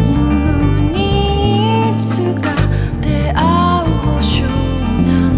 ものにいつか出会う保証な何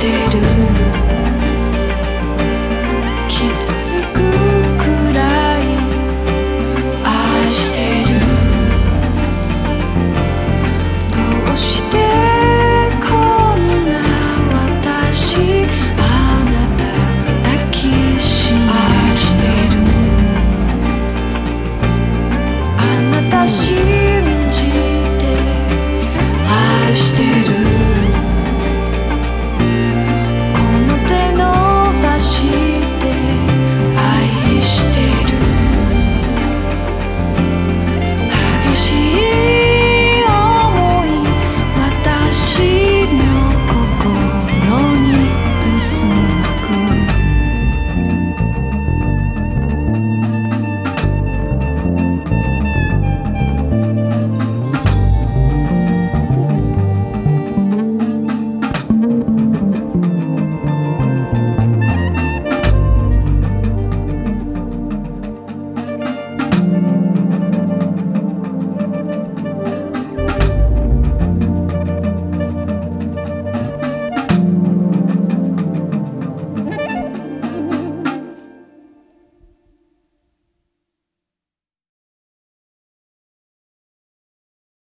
they do.